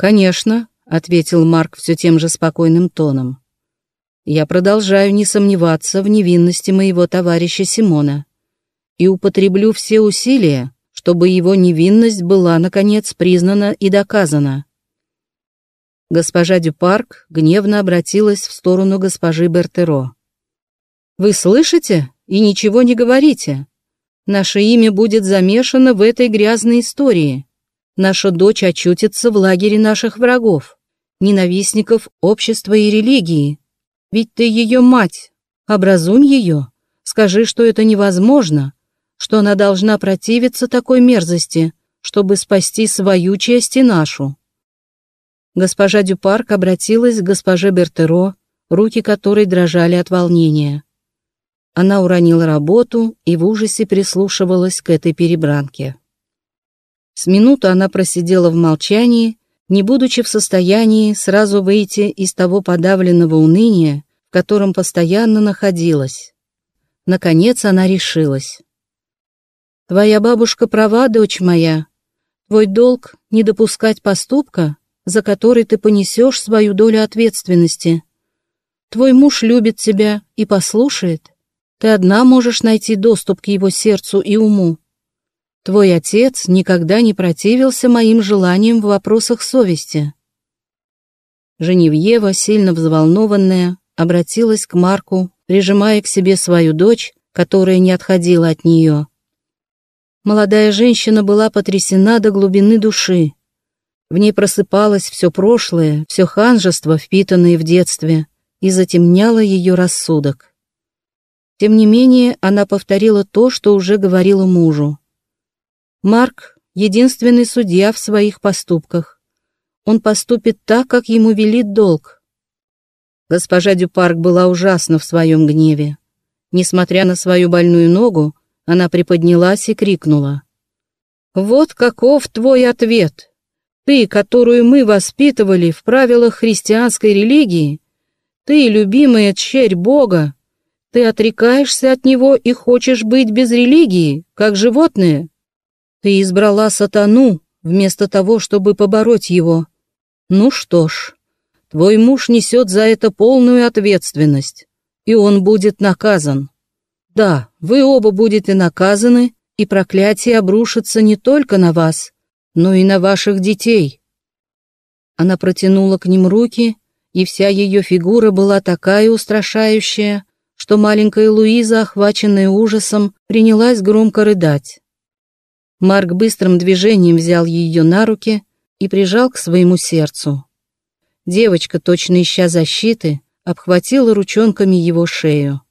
«Конечно», — ответил Марк все тем же спокойным тоном. «Я продолжаю не сомневаться в невинности моего товарища Симона и употреблю все усилия, чтобы его невинность была, наконец, признана и доказана». Госпожа Дюпарк гневно обратилась в сторону госпожи Бертеро. «Вы слышите и ничего не говорите? Наше имя будет замешано в этой грязной истории. Наша дочь очутится в лагере наших врагов, ненавистников общества и религии. Ведь ты ее мать. Образуй ее. Скажи, что это невозможно, что она должна противиться такой мерзости, чтобы спасти свою честь и нашу. Госпожа Дюпарк обратилась к госпоже Бертеро, руки которой дрожали от волнения. Она уронила работу и в ужасе прислушивалась к этой перебранке. С минуту она просидела в молчании, не будучи в состоянии сразу выйти из того подавленного уныния, в котором постоянно находилась. Наконец она решилась. «Твоя бабушка права, дочь моя. Твой долг — не допускать поступка, за который ты понесешь свою долю ответственности. Твой муж любит тебя и послушает. Ты одна можешь найти доступ к его сердцу и уму. Твой отец никогда не противился моим желаниям в вопросах совести. Женевьева, сильно взволнованная, обратилась к Марку, прижимая к себе свою дочь, которая не отходила от нее. Молодая женщина была потрясена до глубины души. В ней просыпалось все прошлое, все ханжество, впитанное в детстве, и затемняло ее рассудок. Тем не менее, она повторила то, что уже говорила мужу. Марк — единственный судья в своих поступках. Он поступит так, как ему велит долг. Госпожа Дюпарк была ужасна в своем гневе. Несмотря на свою больную ногу, она приподнялась и крикнула. «Вот каков твой ответ! Ты, которую мы воспитывали в правилах христианской религии, ты, любимая черь Бога, ты отрекаешься от него и хочешь быть без религии, как животное. Ты избрала сатану, вместо того, чтобы побороть его. Ну что ж, твой муж несет за это полную ответственность, и он будет наказан. Да, вы оба будете наказаны, и проклятие обрушится не только на вас, но и на ваших детей. Она протянула к ним руки, и вся ее фигура была такая устрашающая, что маленькая Луиза, охваченная ужасом, принялась громко рыдать. Марк быстрым движением взял ее на руки и прижал к своему сердцу. Девочка, точно ища защиты, обхватила ручонками его шею.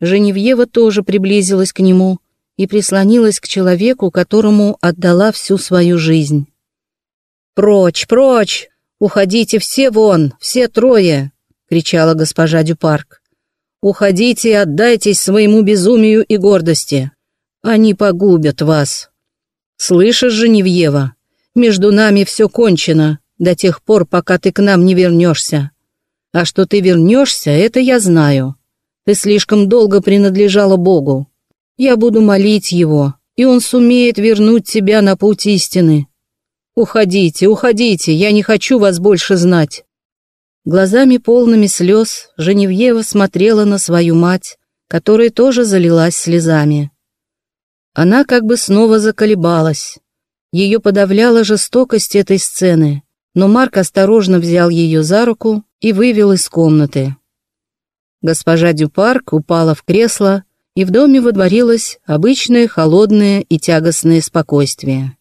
Женевьева тоже приблизилась к нему и прислонилась к человеку, которому отдала всю свою жизнь. «Прочь, прочь! Уходите все вон, все трое!» — кричала госпожа Дюпарк. Уходите и отдайтесь своему безумию и гордости. Они погубят вас. Слышишь, Женевьева, между нами все кончено до тех пор, пока ты к нам не вернешься. А что ты вернешься, это я знаю. Ты слишком долго принадлежала Богу. Я буду молить Его, и Он сумеет вернуть тебя на путь истины. Уходите, уходите, я не хочу вас больше знать. Глазами полными слез Женевьева смотрела на свою мать, которая тоже залилась слезами. Она как бы снова заколебалась. Ее подавляла жестокость этой сцены, но Марк осторожно взял ее за руку и вывел из комнаты. Госпожа Дюпарк упала в кресло, и в доме водворилось обычное холодное и тягостное спокойствие.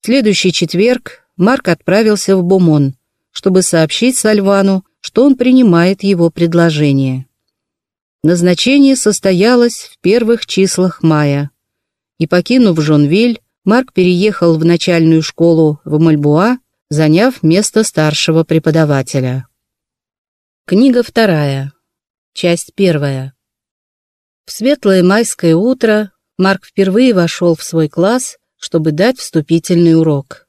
В следующий четверг Марк отправился в Бумон, чтобы сообщить Сальвану, что он принимает его предложение. Назначение состоялось в первых числах мая, и, покинув Жонвиль, Марк переехал в начальную школу в Мальбуа, заняв место старшего преподавателя. Книга вторая. Часть первая. В светлое майское утро Марк впервые вошел в свой класс, чтобы дать вступительный урок.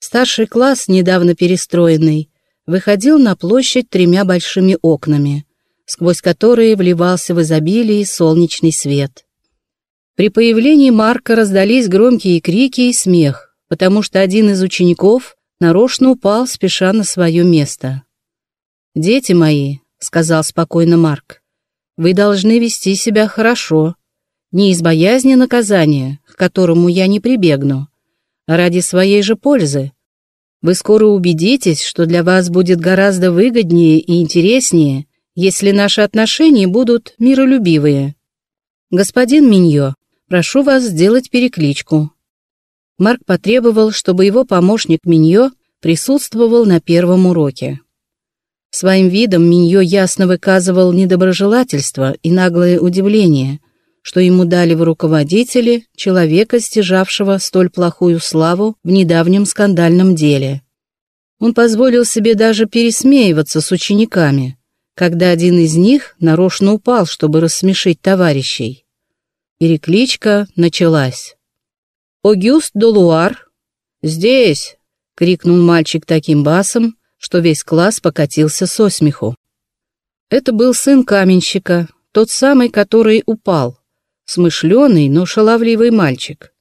Старший класс, недавно перестроенный, выходил на площадь тремя большими окнами, сквозь которые вливался в изобилии солнечный свет. При появлении Марка раздались громкие крики и смех, потому что один из учеников нарочно упал, спеша на свое место. «Дети мои», — сказал спокойно Марк, — «вы должны вести себя хорошо, не из боязни наказания, к которому я не прибегну, а ради своей же пользы. Вы скоро убедитесь, что для вас будет гораздо выгоднее и интереснее, если наши отношения будут миролюбивые. Господин Миньо, прошу вас сделать перекличку». Марк потребовал, чтобы его помощник Миньо присутствовал на первом уроке. Своим видом Миньо ясно выказывал недоброжелательство и наглое удивление, что ему дали в руководители человека, стяжавшего столь плохую славу в недавнем скандальном деле. Он позволил себе даже пересмеиваться с учениками, когда один из них нарочно упал, чтобы рассмешить товарищей. Перекличка началась. «Огюст Долуар!» «Здесь!» — крикнул мальчик таким басом, что весь класс покатился со смеху. Это был сын каменщика, тот самый, который упал. Смышленый, но шаловливый мальчик.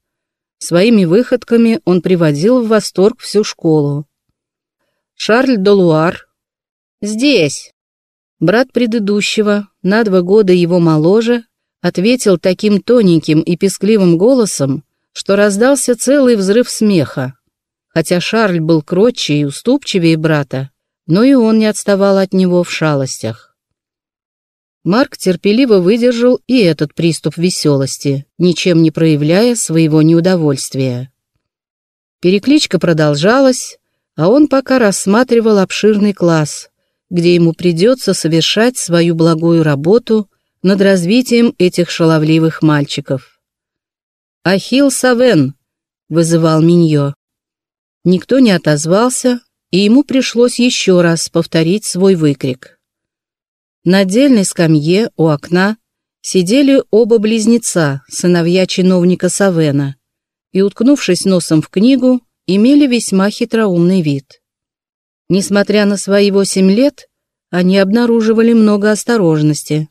Своими выходками он приводил в восторг всю школу. Шарль Долуар. Здесь. Брат предыдущего, на два года его моложе, ответил таким тоненьким и пескливым голосом, что раздался целый взрыв смеха. Хотя Шарль был кротче и уступчивее брата, но и он не отставал от него в шалостях. Марк терпеливо выдержал и этот приступ веселости, ничем не проявляя своего неудовольствия. Перекличка продолжалась, а он пока рассматривал обширный класс, где ему придется совершать свою благую работу над развитием этих шаловливых мальчиков. «Ахилл Савен!» — вызывал Миньо. Никто не отозвался, и ему пришлось еще раз повторить свой выкрик. На отдельной скамье у окна сидели оба близнеца, сыновья чиновника Савена, и, уткнувшись носом в книгу, имели весьма хитроумный вид. Несмотря на свои восемь лет, они обнаруживали много осторожности.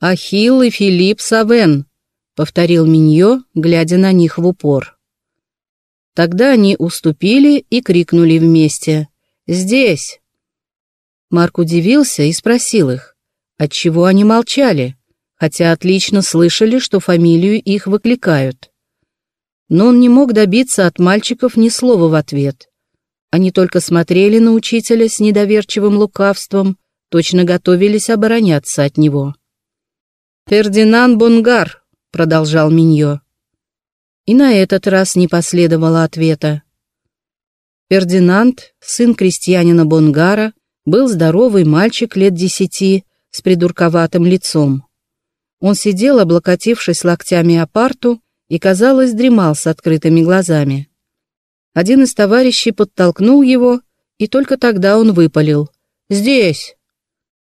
«Ахилл и Филипп Савен», — повторил Миньо, глядя на них в упор. Тогда они уступили и крикнули вместе «Здесь!». Марк удивился и спросил их, отчего они молчали, хотя отлично слышали, что фамилию их выкликают. Но он не мог добиться от мальчиков ни слова в ответ. Они только смотрели на учителя с недоверчивым лукавством, точно готовились обороняться от него. «Фердинанд Бонгар», — продолжал Миньо, и на этот раз не последовало ответа. Фердинанд, сын крестьянина Бонгара, был здоровый мальчик лет десяти с придурковатым лицом. Он сидел, облокотившись локтями о парту, и, казалось, дремал с открытыми глазами. Один из товарищей подтолкнул его, и только тогда он выпалил. «Здесь!»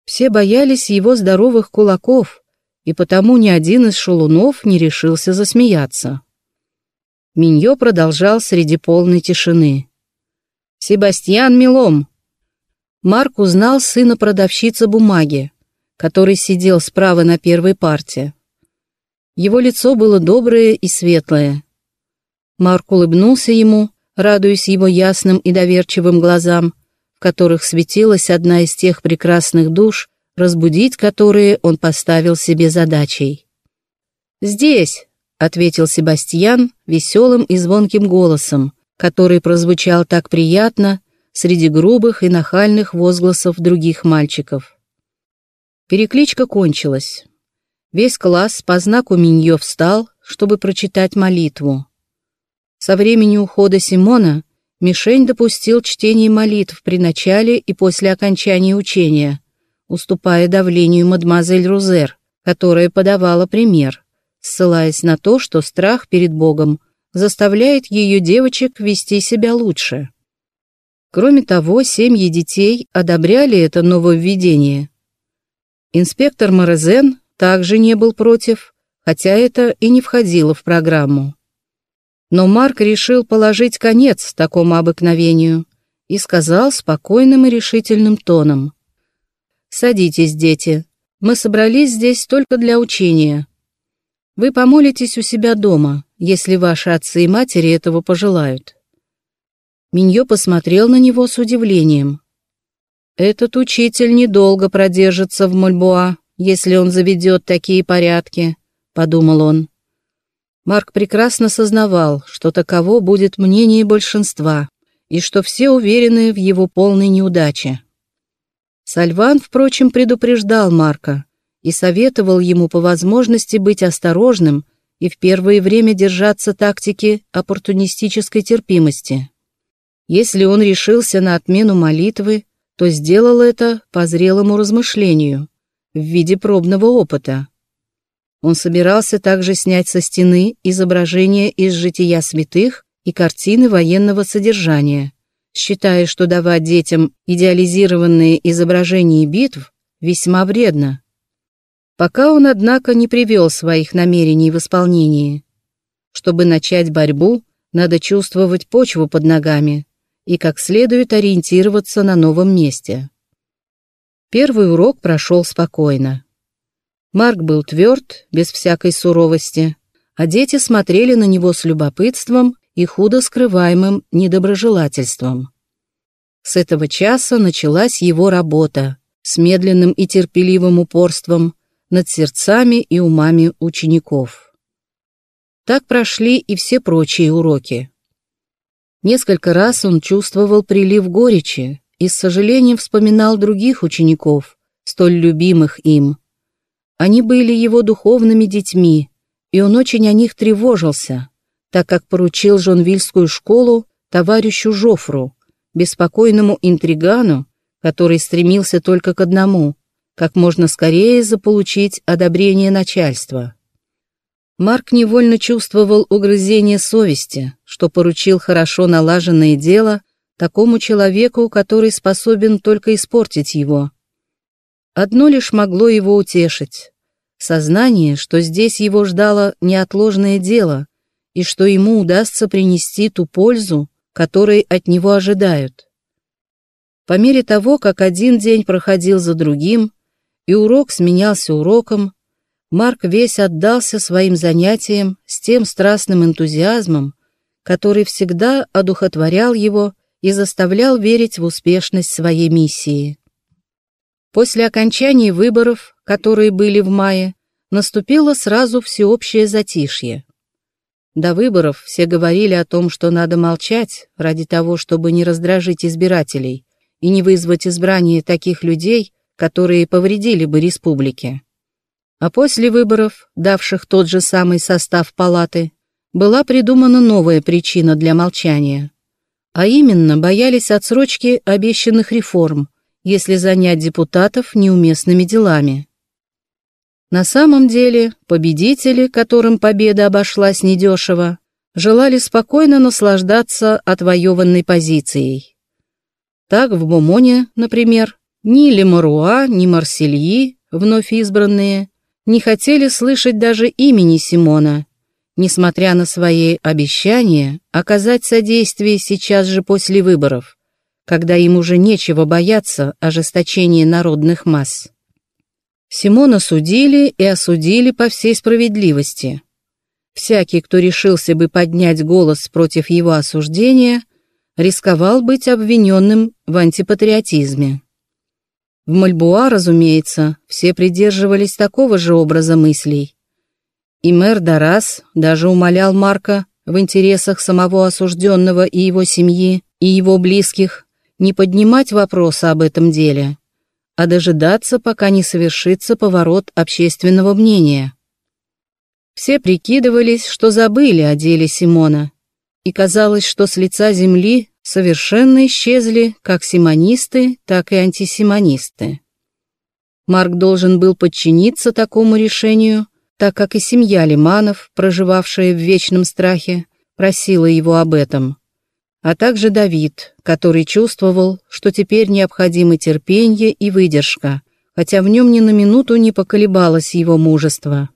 Все боялись его здоровых кулаков, и потому ни один из шалунов не решился засмеяться. Миньо продолжал среди полной тишины. «Себастьян Милом!» Марк узнал сына продавщицы бумаги, который сидел справа на первой парте. Его лицо было доброе и светлое. Марк улыбнулся ему, радуясь его ясным и доверчивым глазам, в которых светилась одна из тех прекрасных душ, разбудить которые он поставил себе задачей. «Здесь!» — ответил Себастьян веселым и звонким голосом, который прозвучал так приятно среди грубых и нахальных возгласов других мальчиков. Перекличка кончилась. Весь класс по знаку Миньё встал, чтобы прочитать молитву. Со времени ухода Симона Мишень допустил чтение молитв при начале и после окончания учения, уступая давлению мадемуазель Рузер, которая подавала пример ссылаясь на то, что страх перед Богом заставляет ее девочек вести себя лучше. Кроме того, семьи детей одобряли это нововведение. Инспектор Морезен также не был против, хотя это и не входило в программу. Но Марк решил положить конец такому обыкновению и сказал спокойным и решительным тоном. «Садитесь, дети. Мы собрались здесь только для учения. Вы помолитесь у себя дома, если ваши отцы и матери этого пожелают. Миньо посмотрел на него с удивлением. «Этот учитель недолго продержится в Мольбуа, если он заведет такие порядки», — подумал он. Марк прекрасно сознавал, что таково будет мнение большинства, и что все уверены в его полной неудаче. Сальван, впрочем, предупреждал Марка и советовал ему по возможности быть осторожным и в первое время держаться тактики оппортунистической терпимости. Если он решился на отмену молитвы, то сделал это по зрелому размышлению, в виде пробного опыта. Он собирался также снять со стены изображения из жития святых и картины военного содержания, считая, что давать детям идеализированные изображения битв весьма вредно. Пока он, однако, не привел своих намерений в исполнение. Чтобы начать борьбу, надо чувствовать почву под ногами, и как следует ориентироваться на новом месте. Первый урок прошел спокойно. Марк был тверд, без всякой суровости, а дети смотрели на него с любопытством и худо скрываемым недоброжелательством. С этого часа началась его работа с медленным и терпеливым упорством над сердцами и умами учеников. Так прошли и все прочие уроки. Несколько раз он чувствовал прилив горечи и с сожалением вспоминал других учеников, столь любимых им. Они были его духовными детьми, и он очень о них тревожился, так как поручил Жонвильскую школу товарищу Жофру, беспокойному интригану, который стремился только к одному — как можно скорее заполучить одобрение начальства. Марк невольно чувствовал угрызение совести, что поручил хорошо налаженное дело такому человеку, который способен только испортить его. Одно лишь могло его утешить. Сознание, что здесь его ждало неотложное дело, и что ему удастся принести ту пользу, которой от него ожидают. По мере того, как один день проходил за другим, и урок сменялся уроком, Марк весь отдался своим занятиям с тем страстным энтузиазмом, который всегда одухотворял его и заставлял верить в успешность своей миссии. После окончания выборов, которые были в мае, наступило сразу всеобщее затишье. До выборов все говорили о том, что надо молчать ради того, чтобы не раздражить избирателей и не вызвать избрание таких людей, которые повредили бы республике. А после выборов, давших тот же самый состав палаты, была придумана новая причина для молчания. А именно, боялись отсрочки обещанных реформ, если занять депутатов неуместными делами. На самом деле, победители, которым победа обошлась недешево, желали спокойно наслаждаться отвоеванной позицией. Так в Бумоне, например, ни Лемаруа, ни Марсельи, вновь избранные, не хотели слышать даже имени Симона, несмотря на свои обещания оказать содействие сейчас же после выборов, когда им уже нечего бояться ожесточения народных масс. Симона судили и осудили по всей справедливости. Всякий, кто решился бы поднять голос против его осуждения, рисковал быть обвиненным в антипатриотизме. В Мальбуа, разумеется, все придерживались такого же образа мыслей. И мэр Дарас даже умолял Марка в интересах самого осужденного и его семьи, и его близких не поднимать вопроса об этом деле, а дожидаться, пока не совершится поворот общественного мнения. Все прикидывались, что забыли о деле Симона, и казалось, что с лица земли совершенно исчезли как симонисты, так и антисимонисты. Марк должен был подчиниться такому решению, так как и семья Лиманов, проживавшая в вечном страхе, просила его об этом, а также Давид, который чувствовал, что теперь необходимы терпение и выдержка, хотя в нем ни на минуту не поколебалось его мужество.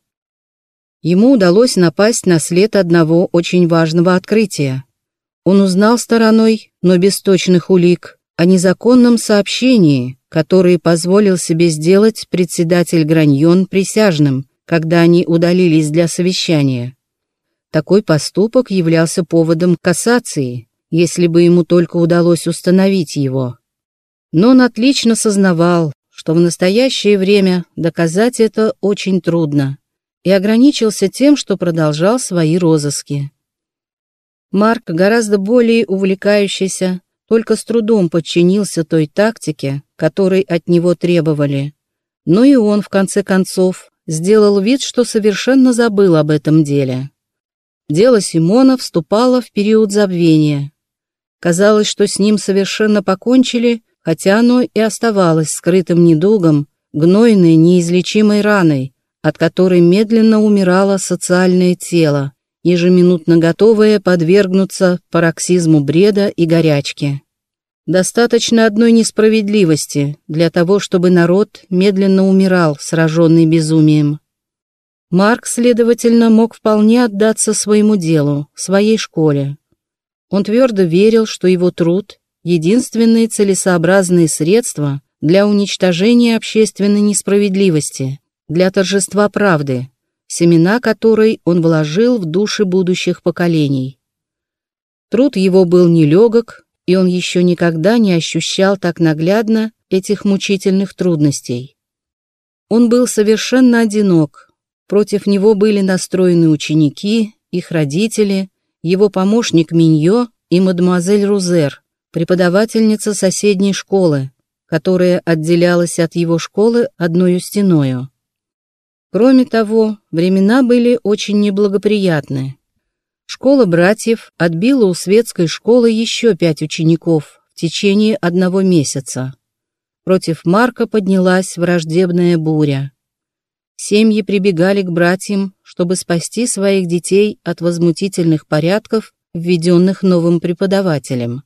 Ему удалось напасть на след одного очень важного открытия – он узнал стороной, но без точных улик, о незаконном сообщении, которое позволил себе сделать председатель Граньон присяжным, когда они удалились для совещания. Такой поступок являлся поводом кассации если бы ему только удалось установить его. Но он отлично сознавал, что в настоящее время доказать это очень трудно, и ограничился тем, что продолжал свои розыски. Марк, гораздо более увлекающийся, только с трудом подчинился той тактике, которой от него требовали. Но и он, в конце концов, сделал вид, что совершенно забыл об этом деле. Дело Симона вступало в период забвения. Казалось, что с ним совершенно покончили, хотя оно и оставалось скрытым недугом, гнойной, неизлечимой раной, от которой медленно умирало социальное тело, ежеминутно готовое подвергнуться пароксизму бреда и горячки. Достаточно одной несправедливости для того, чтобы народ медленно умирал, сраженный безумием. Марк, следовательно, мог вполне отдаться своему делу, своей школе. Он твердо верил, что его труд — единственные целесообразные средства для уничтожения общественной несправедливости, для торжества правды, семена которой он вложил в души будущих поколений. Труд его был нелегок, и он еще никогда не ощущал так наглядно этих мучительных трудностей. Он был совершенно одинок, против него были настроены ученики, их родители, его помощник Миньо и мадемуазель Рузер, преподавательница соседней школы, которая отделялась от его школы одной стеною. Кроме того, времена были очень неблагоприятны. Школа братьев отбила у светской школы еще пять учеников в течение одного месяца. Против Марка поднялась враждебная буря. Семьи прибегали к братьям, чтобы спасти своих детей от возмутительных порядков, введенных новым преподавателем.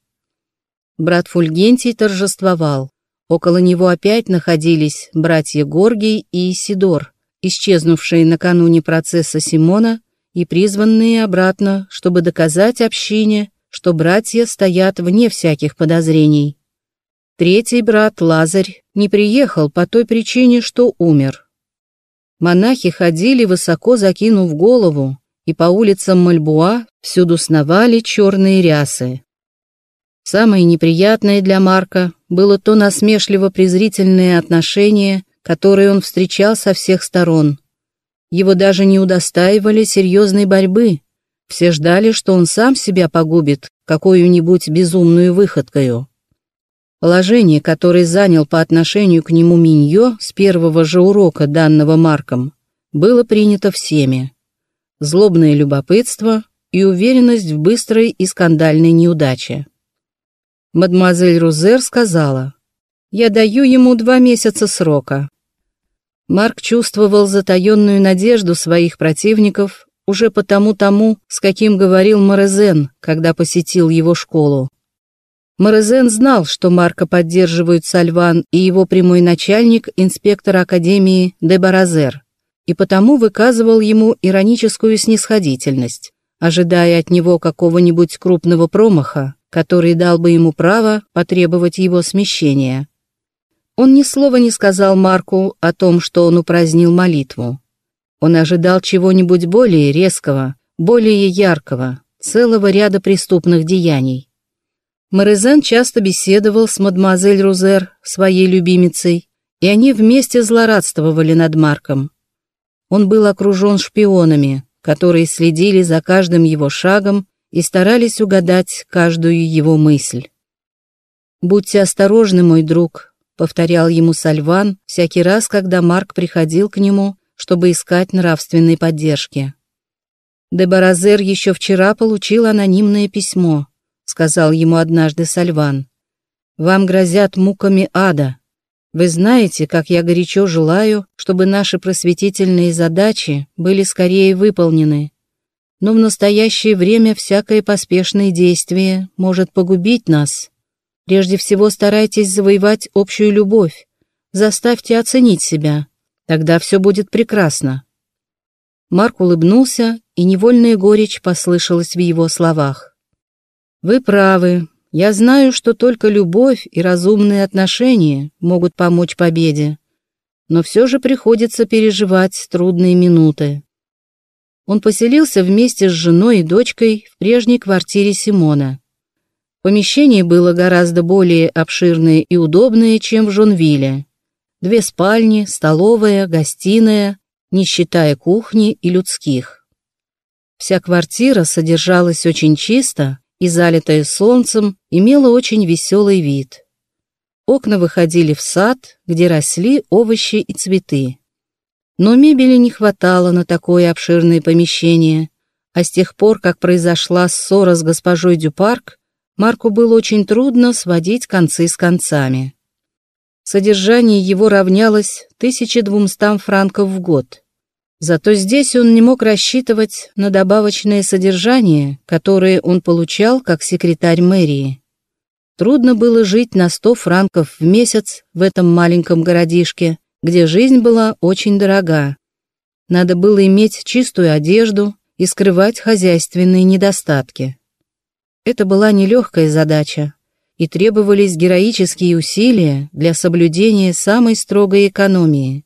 Брат Фульгентий торжествовал. Около него опять находились братья Горгий и Исидор, исчезнувшие накануне процесса Симона и призванные обратно, чтобы доказать общине, что братья стоят вне всяких подозрений. Третий брат Лазарь не приехал по той причине, что умер. Монахи ходили высоко закинув голову, и по улицам Мальбуа всюду сновали черные рясы. Самое неприятное для Марка было то насмешливо-презрительное отношение, которые он встречал со всех сторон. Его даже не удостаивали серьезной борьбы. Все ждали, что он сам себя погубит какую-нибудь безумную выходкою. Положение, которое занял по отношению к нему Миньо с первого же урока, данного Марком, было принято всеми. Злобное любопытство и уверенность в быстрой и скандальной неудаче. Мадемуазель Рузер сказала, «Я даю ему два месяца срока. Марк чувствовал затаенную надежду своих противников уже потому тому, с каким говорил Морезен, когда посетил его школу. Морезен знал, что Марка поддерживают Сальван и его прямой начальник, инспектор Академии Дебаразер, и потому выказывал ему ироническую снисходительность, ожидая от него какого-нибудь крупного промаха, который дал бы ему право потребовать его смещения. Он ни слова не сказал Марку о том, что он упразднил молитву. Он ожидал чего-нибудь более резкого, более яркого, целого ряда преступных деяний. Морезен часто беседовал с мадемуазель Рузер, своей любимицей, и они вместе злорадствовали над Марком. Он был окружен шпионами, которые следили за каждым его шагом и старались угадать каждую его мысль. «Будьте осторожны, мой друг», — повторял ему Сальван всякий раз, когда Марк приходил к нему, чтобы искать нравственной поддержки. «Дебаразер еще вчера получил анонимное письмо», — сказал ему однажды Сальван. «Вам грозят муками ада. Вы знаете, как я горячо желаю, чтобы наши просветительные задачи были скорее выполнены. Но в настоящее время всякое поспешное действие может погубить нас». Прежде всего старайтесь завоевать общую любовь. Заставьте оценить себя. Тогда все будет прекрасно. Марк улыбнулся, и невольная горечь послышалась в его словах. «Вы правы. Я знаю, что только любовь и разумные отношения могут помочь победе. Но все же приходится переживать трудные минуты». Он поселился вместе с женой и дочкой в прежней квартире Симона. Помещение было гораздо более обширное и удобное, чем в Жонвилле. Две спальни, столовая, гостиная, не считая кухни и людских. Вся квартира содержалась очень чисто и, залитая солнцем, имела очень веселый вид. Окна выходили в сад, где росли овощи и цветы. Но мебели не хватало на такое обширное помещение, а с тех пор, как произошла ссора с госпожой Дюпарк, Марку было очень трудно сводить концы с концами. Содержание его равнялось 1200 франков в год. Зато здесь он не мог рассчитывать на добавочное содержание, которое он получал как секретарь мэрии. Трудно было жить на 100 франков в месяц в этом маленьком городишке, где жизнь была очень дорога. Надо было иметь чистую одежду и скрывать хозяйственные недостатки. Это была нелегкая задача, и требовались героические усилия для соблюдения самой строгой экономии.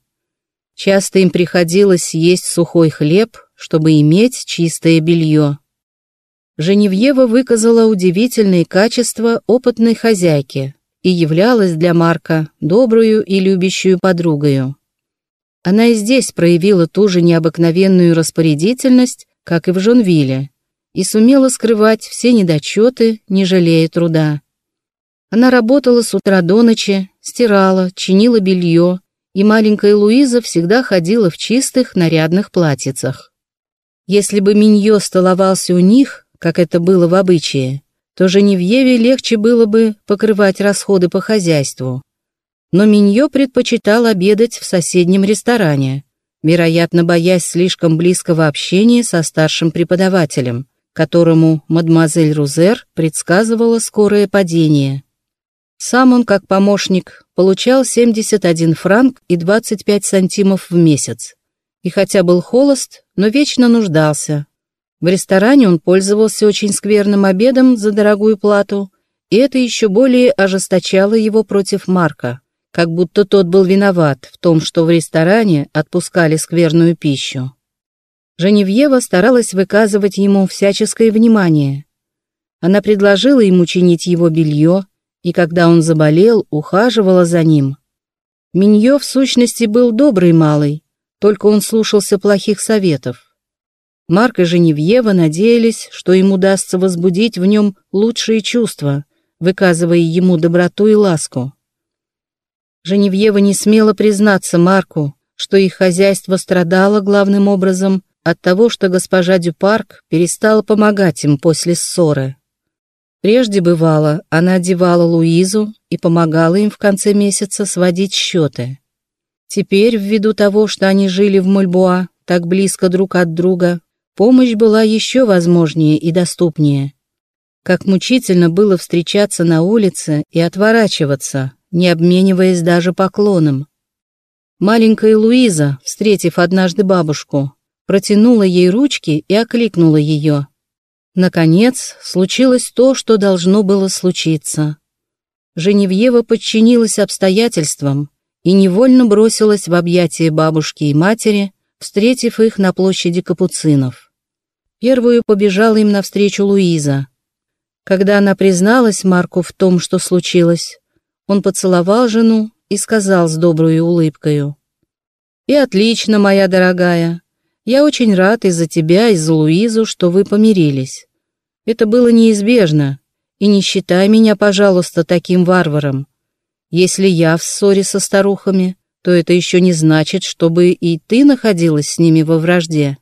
Часто им приходилось есть сухой хлеб, чтобы иметь чистое белье. Женевьева выказала удивительные качества опытной хозяйки и являлась для Марка добрую и любящую подругою. Она и здесь проявила ту же необыкновенную распорядительность, как и в Жонвилле, и сумела скрывать все недочеты, не жалея труда. Она работала с утра до ночи, стирала, чинила белье, и маленькая Луиза всегда ходила в чистых нарядных платьицах. Если бы Миньо столовался у них, как это было в обычае, то Женевьеве легче было бы покрывать расходы по хозяйству. Но Миньо предпочитал обедать в соседнем ресторане, вероятно, боясь слишком близкого общения со старшим преподавателем, которому мадемуазель Рузер предсказывала скорое падение. Сам он, как помощник, получал 71 франк и 25 сантимов в месяц. И хотя был холост, но вечно нуждался. В ресторане он пользовался очень скверным обедом за дорогую плату, и это еще более ожесточало его против Марка, как будто тот был виноват в том, что в ресторане отпускали скверную пищу. Женевьева старалась выказывать ему всяческое внимание. Она предложила ему чинить его белье, и когда он заболел, ухаживала за ним. Миньо в сущности был добрый малый, только он слушался плохих советов. Марк и Женевьева надеялись, что им удастся возбудить в нем лучшие чувства, выказывая ему доброту и ласку. Женевьева не смела признаться Марку, что их хозяйство страдало главным образом от того, что госпожа Дюпарк перестала помогать им после ссоры. Прежде бывало, она одевала Луизу и помогала им в конце месяца сводить счеты. Теперь, ввиду того, что они жили в Мульбуа, так близко друг от друга, помощь была еще возможнее и доступнее. Как мучительно было встречаться на улице и отворачиваться, не обмениваясь даже поклоном. Маленькая Луиза, встретив однажды бабушку, протянула ей ручки и окликнула ее. Наконец, случилось то, что должно было случиться. Женевьева подчинилась обстоятельствам и невольно бросилась в объятия бабушки и матери, встретив их на площади Капуцинов. Первую побежала им навстречу Луиза. Когда она призналась Марку в том, что случилось, он поцеловал жену и сказал с доброй улыбкою. «И отлично, моя дорогая, я очень рад из-за тебя, из-за Луизу, что вы помирились. Это было неизбежно, и не считай меня, пожалуйста, таким варваром. Если я в ссоре со старухами, то это еще не значит, чтобы и ты находилась с ними во вражде.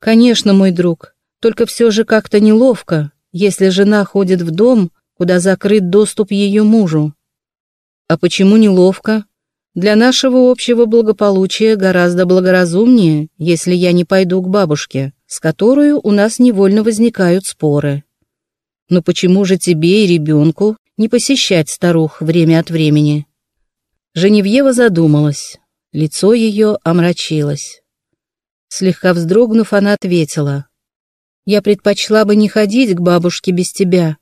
Конечно, мой друг, только все же как-то неловко, если жена ходит в дом, куда закрыт доступ ее мужу. А почему неловко? Для нашего общего благополучия гораздо благоразумнее, если я не пойду к бабушке, с которой у нас невольно возникают споры. Но почему же тебе и ребенку не посещать старух время от времени? Женевьева задумалась, лицо ее омрачилось. Слегка вздрогнув, она ответила, «Я предпочла бы не ходить к бабушке без тебя.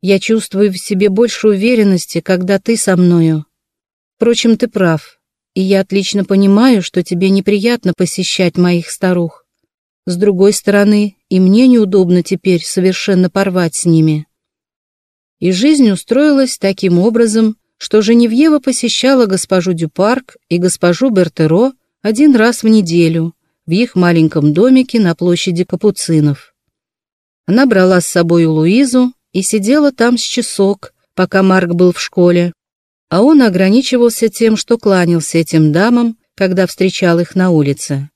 Я чувствую в себе больше уверенности, когда ты со мною. Впрочем, ты прав, и я отлично понимаю, что тебе неприятно посещать моих старух. С другой стороны, и мне неудобно теперь совершенно порвать с ними. И жизнь устроилась таким образом, что Женевьева посещала госпожу Дюпарк и госпожу Бертеро один раз в неделю в их маленьком домике на площади Капуцинов. Она брала с собой Луизу и сидела там с часок, пока Марк был в школе, а он ограничивался тем, что кланялся этим дамам, когда встречал их на улице.